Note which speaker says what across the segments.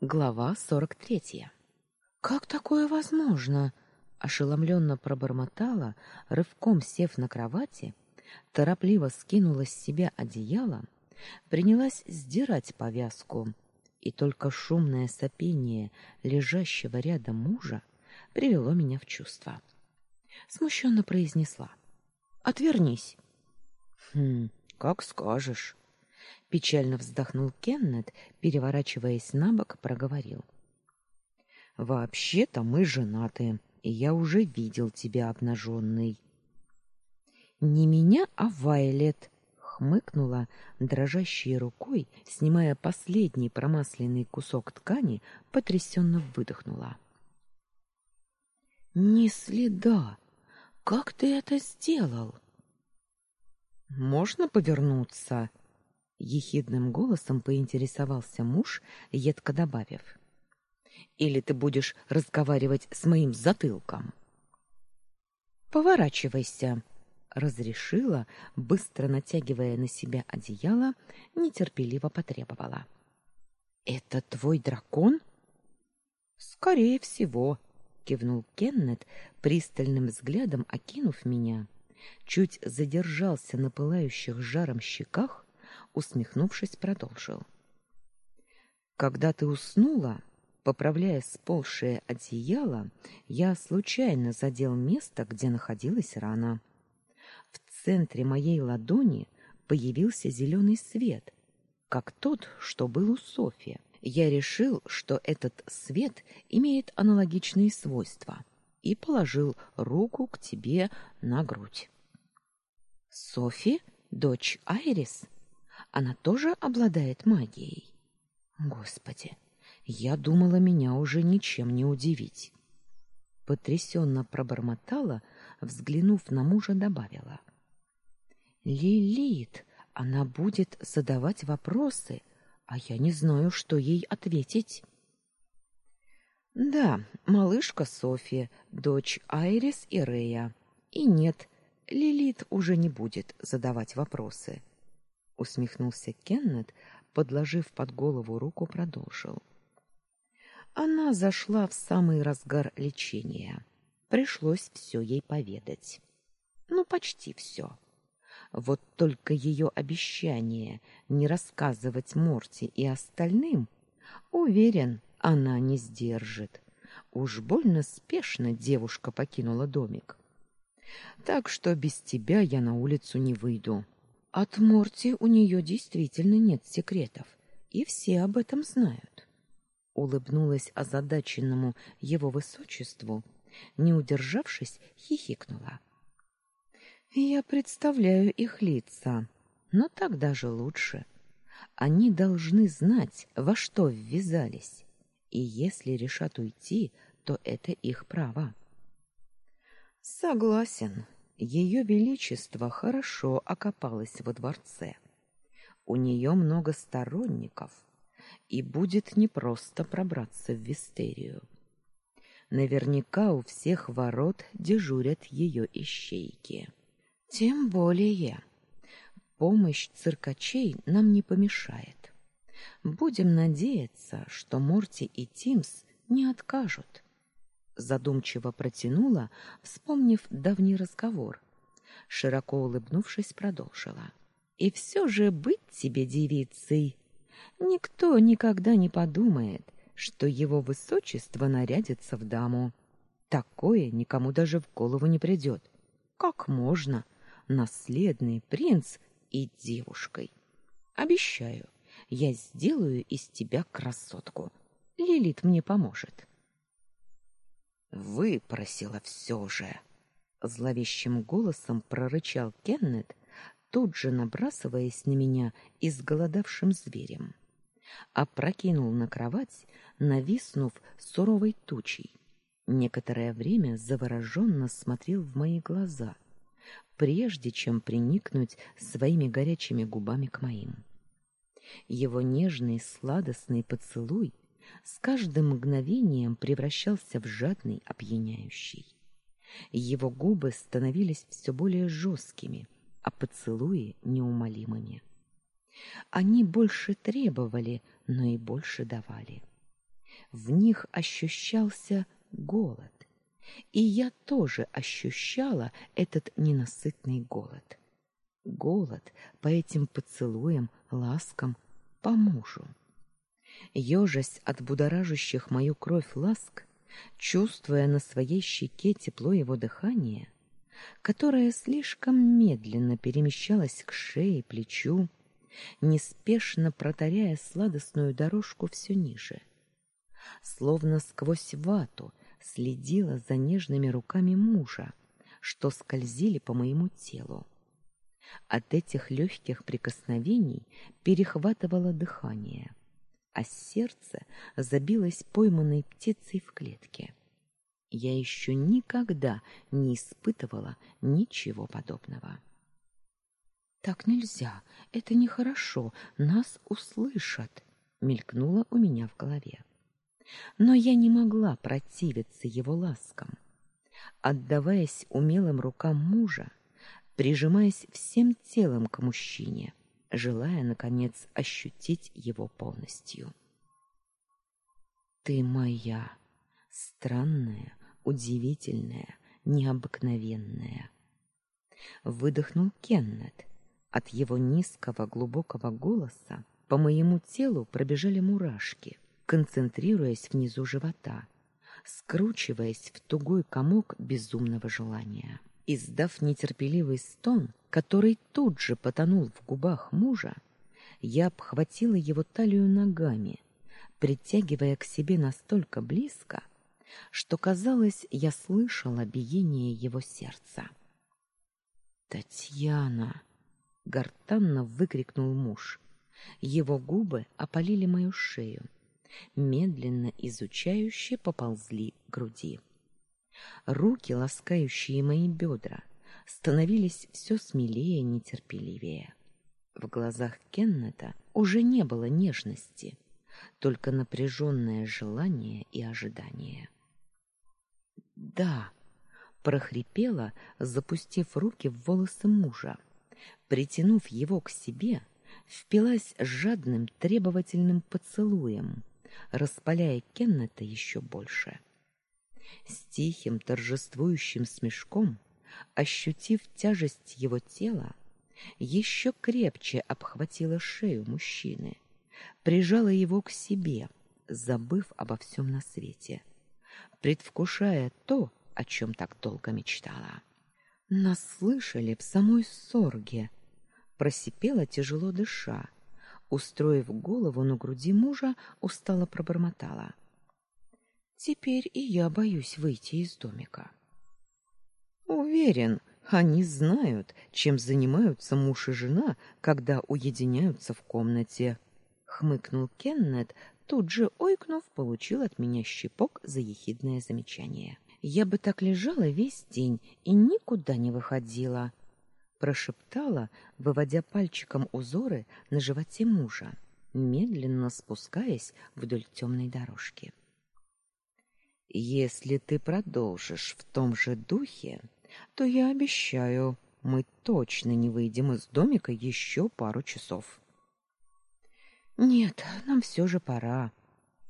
Speaker 1: Глава сорок третья. Как такое возможно? ошеломленно пробормотала, рывком сев на кровати, торопливо скинула с себя одеяло, принялась сдирать повязку, и только шумное сопение лежащего рядом мужа привело меня в чувство. Смущенно произнесла: "Отвернись". Хм, как скажешь. Печально вздохнул Кеннет, переворачиваясь на бок, проговорил: Вообще-то мы женаты, и я уже видел тебя обнаженной». Не меня, а Вайлет, хмыкнула дрожащей рукой, снимая последний промасленный кусок ткани, потрясенно выдохнула. Ни следа. Как ты это сделал? Можно повернуться? Ехидным голосом поинтересовался муж, едко добавив: Или ты будешь разговаривать с моим затылком? Поворачивайся, разрешила, быстро натягивая на себя одеяло, нетерпеливо потребовала. Это твой дракон? Скорее всего, кивнул Кеннет, пристальным взглядом окинув меня, чуть задержался на пылающих жаром щеках усмехнувшись, продолжил. Когда ты уснула, поправляя сползшее одеяло, я случайно задел место, где находилась рана. В центре моей ладони появился зеленый свет, как тот, что был у Софи. Я решил, что этот свет имеет аналогичные свойства, и положил руку к тебе на грудь. Софи, дочь Айрис, она тоже обладает магией? Господи, я думала, меня уже ничем не удивить. Потрясенно пробормотала, взглянув на мужа, добавила: Лилит, она будет задавать вопросы, а я не знаю, что ей ответить. Да, малышка София, дочь Айрис и Рея. И нет, Лилит уже не будет задавать вопросы усмехнулся Кеннет, подложив под голову руку, продолжил. Она зашла в самый разгар лечения. Пришлось все ей поведать. Ну, почти все. Вот только ее обещание не рассказывать Морти и остальным, уверен, она не сдержит. Уж больно спешно девушка покинула домик. Так что без тебя я на улицу не выйду. От Морти у нее действительно нет секретов, и все об этом знают. Улыбнулась озадаченному его высочеству, не удержавшись, хихикнула. Я представляю их лица, но так даже лучше. Они должны знать, во что ввязались, и если решат уйти, то это их право. Согласен, ее величество хорошо окопалось во дворце. У нее много сторонников, и будет непросто пробраться в Вистерию. Наверняка у всех ворот дежурят ее ищейки. Тем более помощь циркачей нам не помешает. Будем надеяться, что Морти и Тимс не откажут задумчиво протянула, вспомнив давний разговор. Широко улыбнувшись, продолжила: "И все же быть тебе девицей. Никто никогда не подумает, что его высочество нарядится в даму. Такое никому даже в голову не придет. Как можно наследный принц и девушкой? Обещаю, я сделаю из тебя красотку. Лилит мне поможет". Выпросила все же, зловещим голосом прорычал Кеннет, тут же набрасываясь на меня изголодавшим зверем. Опрокинул на кровать, нависнув суровой тучей. Некоторое время завороженно смотрел в мои глаза, прежде чем приникнуть своими горячими губами к моим. Его нежный сладостный поцелуй с каждым мгновением превращался в жадный, опьяняющий. Его губы становились все более жесткими, а поцелуи неумолимыми. Они больше требовали, но и больше давали. В них ощущался голод. И я тоже ощущала этот ненасытный голод. Голод по этим поцелуям, ласкам, по мужу. Ёжась от будоражащих мою кровь ласк, чувствуя на своей щеке тепло его дыхания, которое слишком медленно перемещалось к шее, плечу, неспешно протаряя сладостную дорожку все ниже. Словно сквозь вату следила за нежными руками мужа, что скользили по моему телу. От этих легких прикосновений перехватывало дыхание — а сердце забилось пойманной птицей в клетке. Я еще никогда не испытывала ничего подобного. Так нельзя, это нехорошо, нас услышат, мелькнуло у меня в голове. Но я не могла противиться его ласкам. Отдаваясь умелым рукам мужа, прижимаясь всем телом к мужчине, желая, наконец, ощутить его полностью. «Ты моя, странная, удивительная, необыкновенная!» Выдохнул Кеннет. От его низкого, глубокого голоса по моему телу пробежали мурашки, концентрируясь внизу живота, скручиваясь в тугой комок безумного желания. Издав нетерпеливый стон, который тут же потонул в губах мужа, я обхватила его талию ногами, притягивая к себе настолько близко, что казалось, я слышала биение его сердца. Татьяна, гортанно выкрикнул муж. Его губы опалили мою шею, медленно изучающе поползли к груди. Руки, ласкающие мои бедра, становились все смелее и нетерпеливее. В глазах Кеннета уже не было нежности, только напряженное желание и ожидание. «Да», — прохрипела, запустив руки в волосы мужа, притянув его к себе, впилась жадным требовательным поцелуем, распаляя Кеннета еще больше. — с тихим торжествующим смешком, ощутив тяжесть его тела, еще крепче обхватила шею мужчины, прижала его к себе, забыв обо всем на свете, предвкушая то, о чем так долго мечтала. Нас слышали в самой сорге, просипела тяжело дыша, устроив голову на груди мужа, устало пробормотала: Теперь и я боюсь выйти из домика. Уверен, они знают, чем занимаются муж и жена, когда уединяются в комнате, хмыкнул Кеннет, тут же ойкнув, получил от меня щипок за ехидное замечание. Я бы так лежала весь день и никуда не выходила, прошептала, выводя пальчиком узоры на животе мужа, медленно спускаясь вдоль темной дорожки. Если ты продолжишь в том же духе, то я обещаю, мы точно не выйдем из домика еще пару часов. Нет, нам все же пора.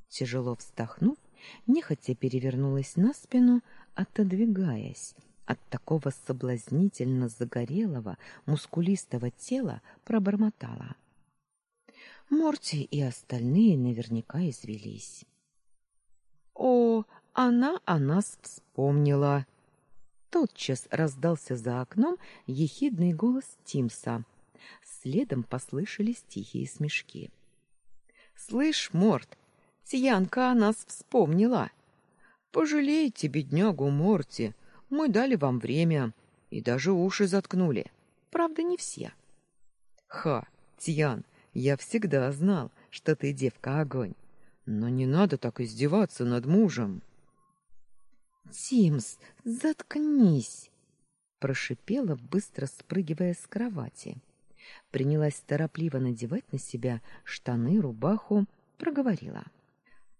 Speaker 1: Тяжело вздохнув, нехотя перевернулась на спину, отодвигаясь от такого соблазнительно загорелого, мускулистого тела, пробормотала: Морти и остальные наверняка извелись. О, она о нас вспомнила. Тотчас раздался за окном ехидный голос Тимса. Следом послышались тихие смешки. Слышь, Морт, Тьянка о нас вспомнила. Пожалейте беднягу Морти. Мы дали вам время и даже уши заткнули. Правда, не все. Ха, Тьян, я всегда знал, что ты девка огонь. Но не надо так издеваться над мужем. Тимс, заткнись, прошипела, быстро спрыгивая с кровати. Принялась торопливо надевать на себя штаны, рубаху, проговорила: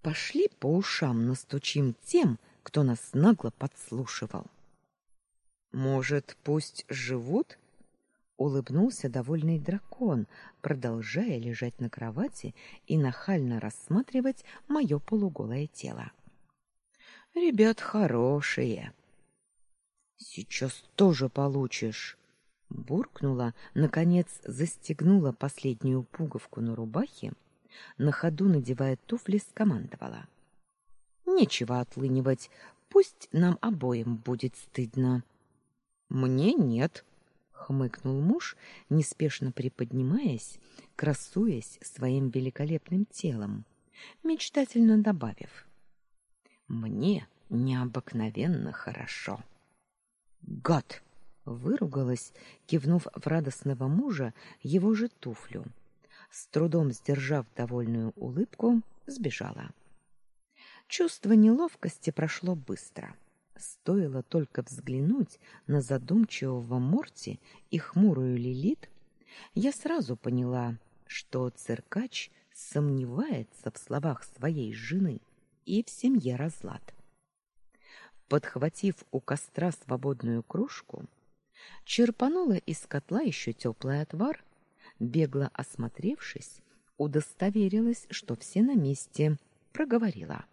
Speaker 1: "Пошли по ушам настучим тем, кто нас нагло подслушивал". Может, пусть живут? Улыбнулся довольный дракон, продолжая лежать на кровати и нахально рассматривать мое полуголое тело. Ребят хорошие. Сейчас тоже получишь, буркнула, наконец застегнула последнюю пуговку на рубахе, на ходу надевая туфли, скомандовала: "Нечего отлынивать, пусть нам обоим будет стыдно". "Мне нет", хмыкнул муж, неспешно приподнимаясь, красуясь своим великолепным телом, мечтательно добавив: "Мне необыкновенно хорошо". Гад выругалась, кивнув в радостного мужа его же туфлю. С трудом сдержав довольную улыбку, сбежала. Чувство неловкости прошло быстро. Стоило только взглянуть на задумчивого Морти и хмурую Лилит, я сразу поняла, что циркач сомневается в словах своей жены и в семье разлад. Подхватив у костра свободную кружку, черпанула из котла еще теплый отвар, бегло осмотревшись, удостоверилась, что все на месте, проговорила: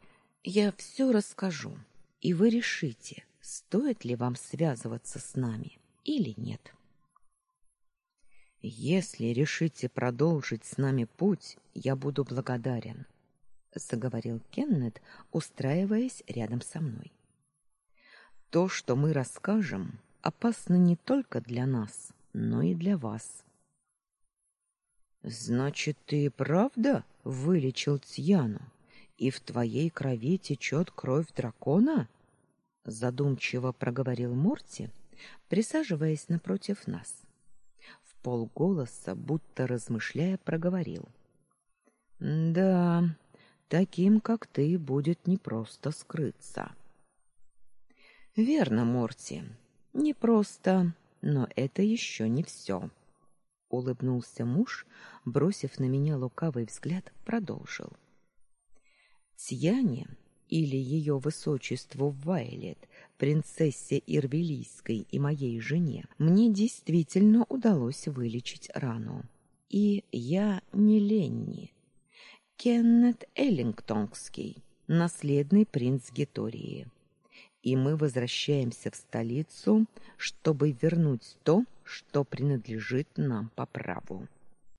Speaker 1: "Я все расскажу" и вы решите, стоит ли вам связываться с нами или нет. Если решите продолжить с нами путь, я буду благодарен, заговорил Кеннет, устраиваясь рядом со мной. То, что мы расскажем, опасно не только для нас, но и для вас. Значит, ты правда вылечил Тьяну? И в твоей крови течет кровь дракона? задумчиво проговорил Морти, присаживаясь напротив нас. В полголоса, будто размышляя, проговорил: "Да, таким, как ты, будет непросто скрыться". Верно, Морти. Непросто, но это еще не все. улыбнулся муж, бросив на меня лукавый взгляд, продолжил. Тьяне или ее высочеству Вайлет, принцессе Ирвелийской и моей жене, мне действительно удалось вылечить рану. И я не Ленни. Кеннет Эллингтонский, наследный принц Гетории. И мы возвращаемся в столицу, чтобы вернуть то, что принадлежит нам по праву.